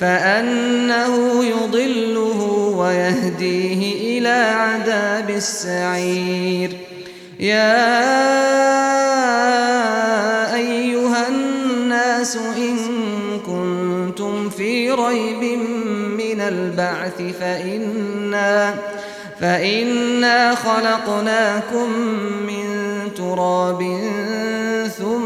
فأنه يضله ويهديه إلى عذاب السعير يا أيها الناس إن كنتم في ريب من البعث فإنا, فإنا خلقناكم من تراب ثم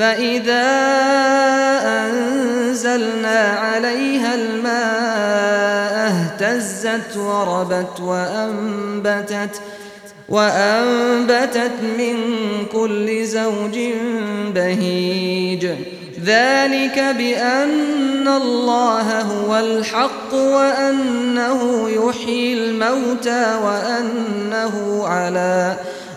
فإذا أنزلنا عليها الماء اهتزت وربت وأنبتت وأنبتت من كل زوج بهيج ذلك بأن الله هو الحق وأنه يحيي الموتى وأنه على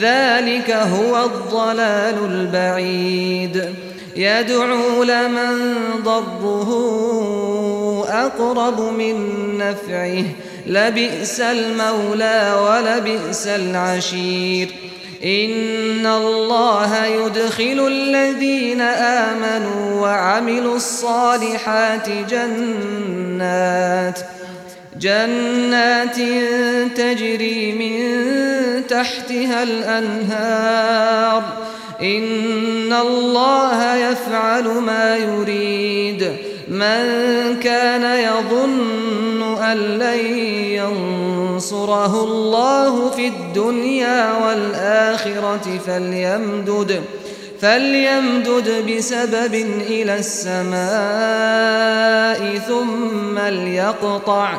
ذلك هو الضلال البعيد. يدعو لمن ضره أقرب من نفعه. لبئس المولى ولبئس العشير. إن الله يدخل الذين آمنوا وعملوا الصالحات جنات. جنات جنات تجري من تحتها الأنهار. إن الله يفعل ما يريد. من كان يظن أن لن ينصره الله في الدنيا والآخرة فليمدد فليمدد بسبب إلى السماء ثم ليقطع.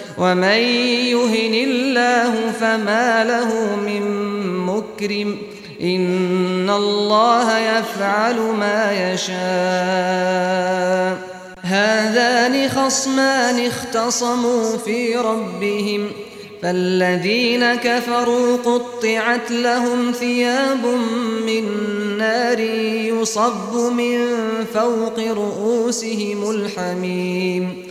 ومن يهن الله فما له من مكرم ان الله يفعل ما يشاء هذان خصمان اختصموا في ربهم فالذين كفروا قطعت لهم ثياب من نار يصب من فوق رؤوسهم الحميم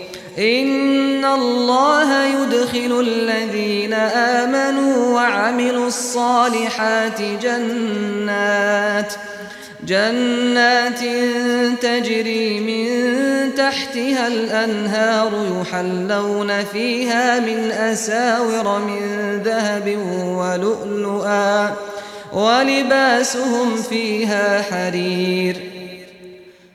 ان الله يدخل الذين امنوا وعملوا الصالحات جنات جنات تجري من تحتها الانهار يحلون فيها من اساور من ذهب ولؤلؤا ولباسهم فيها حرير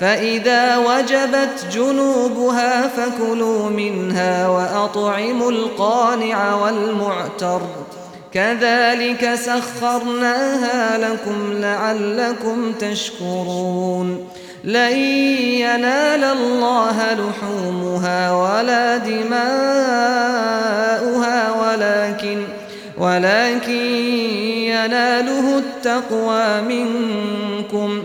فَإِذَا وَجَبَتْ جُنُوبُهَا فَكُلُوا مِنْهَا وَأَطْعِمُوا الْقَانِعَ وَالْمُعْتَرَّ كَذَلِكَ سَخَّرْنَاهَا لَكُمْ لَعَلَّكُمْ تَشْكُرُونَ لَن يَنَالَ اللَّهَ لُحُومُهَا وَلَا دِمَاؤُهَا وَلَكِنْ وَلَكِنْ يَنَالُهُ التَّقْوَى مِنْكُمْ ۖ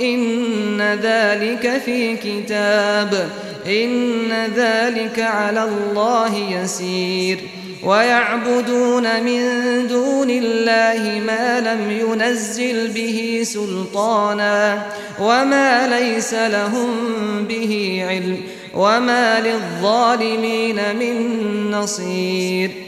إن ذلك في كتاب إن ذلك على الله يسير. ويعبدون من دون الله ما لم ينزل به سلطانا وما ليس لهم به علم وما للظالمين من نصير.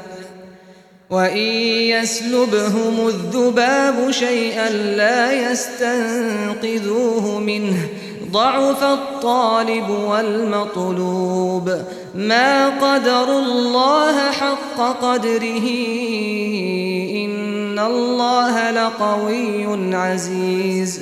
وَإِن يَسْلُبْهُمُ الذُّبَابُ شَيْئًا لَّا يَسْتَنقِذُوهُ مِنْهُ ضعف الطالب والمطلوب ما قدر الله حق قدره إن الله لقوي عزيز